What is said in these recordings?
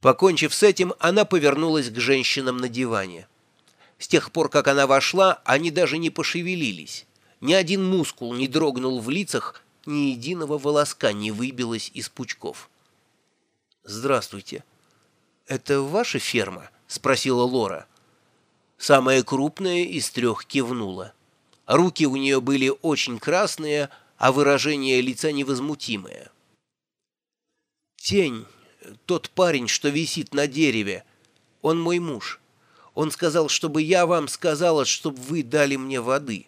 Покончив с этим, она повернулась к женщинам на диване. С тех пор, как она вошла, они даже не пошевелились. Ни один мускул не дрогнул в лицах, ни единого волоска не выбилось из пучков. «Здравствуйте. Это ваша ферма?» — спросила Лора. Самая крупная из трех кивнула. Руки у нее были очень красные, а выражение лица невозмутимое. «Тень, тот парень, что висит на дереве, он мой муж. Он сказал, чтобы я вам сказала, чтобы вы дали мне воды».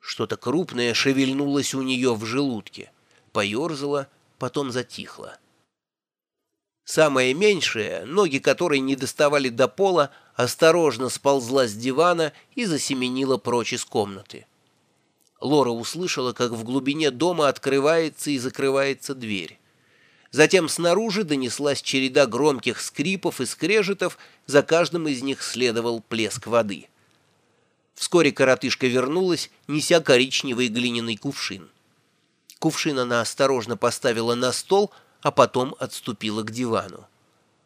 Что-то крупное шевельнулось у нее в желудке, поерзало, потом затихло. Самая меньшая, ноги которой не доставали до пола, осторожно сползла с дивана и засеменила прочь из комнаты. Лора услышала, как в глубине дома открывается и закрывается дверь. Затем снаружи донеслась череда громких скрипов и скрежетов, за каждым из них следовал плеск воды. Вскоре коротышка вернулась, неся коричневый глиняный кувшин. Кувшин она осторожно поставила на стол, а потом отступила к дивану.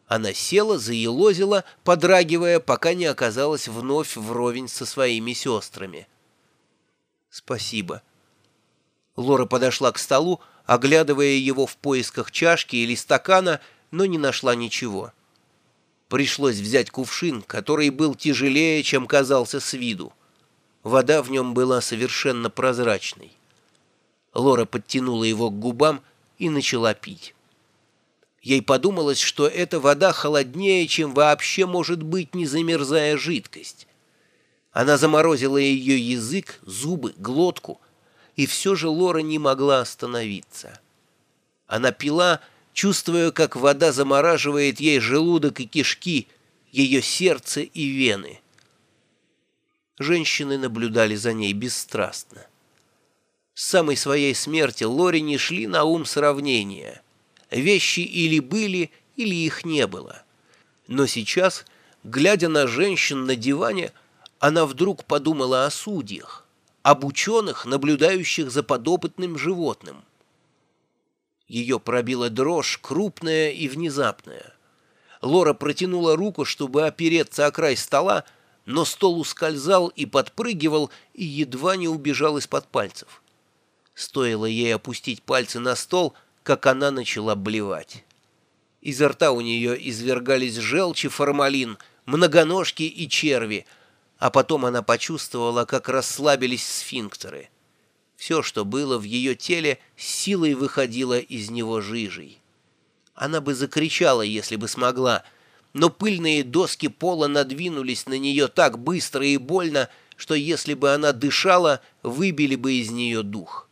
Она села, заелозила, подрагивая, пока не оказалась вновь вровень со своими сестрами. «Спасибо». Лора подошла к столу, оглядывая его в поисках чашки или стакана, но не нашла ничего. Пришлось взять кувшин, который был тяжелее, чем казался с виду. Вода в нем была совершенно прозрачной. Лора подтянула его к губам и начала пить. Ей подумалось, что эта вода холоднее, чем вообще может быть незамерзая жидкость. Она заморозила ее язык, зубы, глотку, и все же Лора не могла остановиться. Она пила, чувствуя, как вода замораживает ей желудок и кишки, ее сердце и вены. Женщины наблюдали за ней бесстрастно. С самой своей смерти Лори не шли на ум сравнения. Вещи или были, или их не было. Но сейчас, глядя на женщин на диване, она вдруг подумала о судьях, об ученых, наблюдающих за подопытным животным. Ее пробила дрожь, крупная и внезапная. Лора протянула руку, чтобы опереться о край стола, но стол ускользал и подпрыгивал, и едва не убежал из-под пальцев. Стоило ей опустить пальцы на стол, как она начала блевать. Изо рта у нее извергались желчь и формалин, многоножки и черви, а потом она почувствовала, как расслабились сфинктеры. Все, что было в ее теле, силой выходило из него жижей. Она бы закричала, если бы смогла — но пыльные доски пола надвинулись на нее так быстро и больно, что если бы она дышала, выбили бы из нее дух.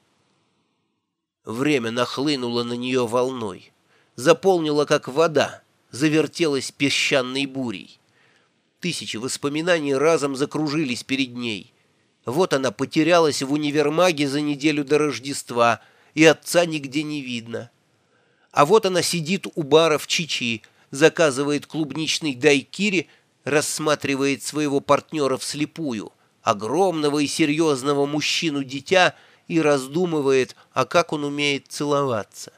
Время нахлынуло на нее волной, заполнило как вода, завертелось песчаной бурей. Тысячи воспоминаний разом закружились перед ней. Вот она потерялась в универмаге за неделю до Рождества, и отца нигде не видно. А вот она сидит у бара в Чичи, заказывает клубничный дайкири, рассматривает своего партнера вслепую, огромного и серьезного мужчину-дитя, и раздумывает, а как он умеет целоваться.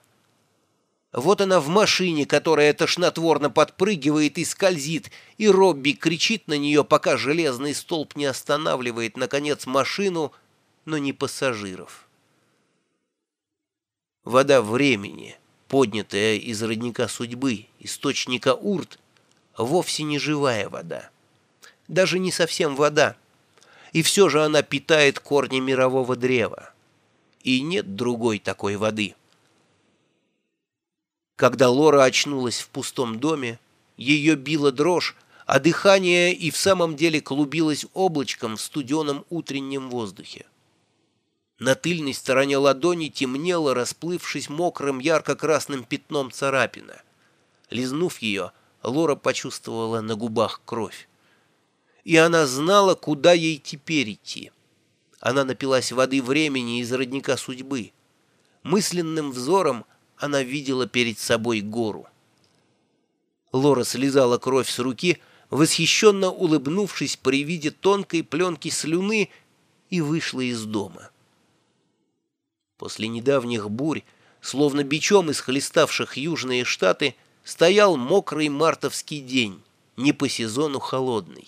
Вот она в машине, которая тошнотворно подпрыгивает и скользит, и Робби кричит на нее, пока железный столб не останавливает, наконец, машину, но не пассажиров. Вода времени — поднятая из родника судьбы, источника урт, вовсе не живая вода. Даже не совсем вода. И все же она питает корни мирового древа. И нет другой такой воды. Когда Лора очнулась в пустом доме, ее била дрожь, а дыхание и в самом деле клубилось облачком в студеном утреннем воздухе. На тыльной стороне ладони темнело, расплывшись мокрым ярко-красным пятном царапина. Лизнув ее, Лора почувствовала на губах кровь. И она знала, куда ей теперь идти. Она напилась воды времени из родника судьбы. Мысленным взором она видела перед собой гору. Лора слезала кровь с руки, восхищенно улыбнувшись при виде тонкой пленки слюны, и вышла из дома. После недавних бурь, словно бичом исхлеставших южные штаты, стоял мокрый мартовский день, не по сезону холодный.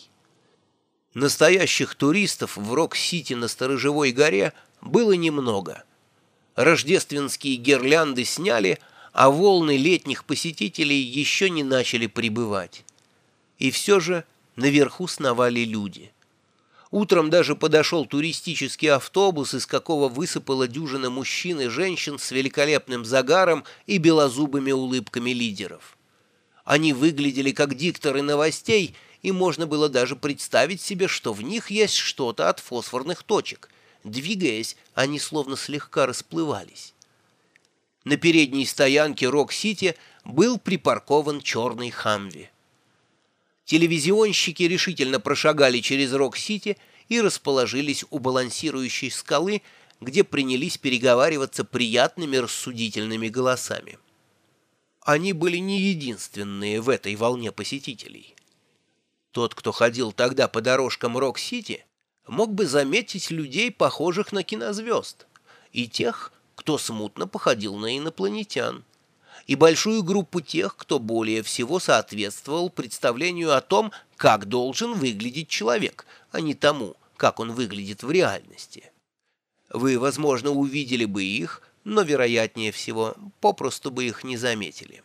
Настоящих туристов в Рок-Сити на Сторожевой горе было немного. Рождественские гирлянды сняли, а волны летних посетителей еще не начали прибывать. И все же наверху сновали люди. Утром даже подошел туристический автобус, из какого высыпала дюжина мужчин и женщин с великолепным загаром и белозубыми улыбками лидеров. Они выглядели как дикторы новостей, и можно было даже представить себе, что в них есть что-то от фосфорных точек. Двигаясь, они словно слегка расплывались. На передней стоянке Рок-Сити был припаркован черный Хамви. Телевизионщики решительно прошагали через Рок-Сити и расположились у балансирующей скалы, где принялись переговариваться приятными рассудительными голосами. Они были не единственные в этой волне посетителей. Тот, кто ходил тогда по дорожкам Рок-Сити, мог бы заметить людей, похожих на кинозвезд, и тех, кто смутно походил на инопланетян и большую группу тех, кто более всего соответствовал представлению о том, как должен выглядеть человек, а не тому, как он выглядит в реальности. Вы, возможно, увидели бы их, но, вероятнее всего, попросту бы их не заметили.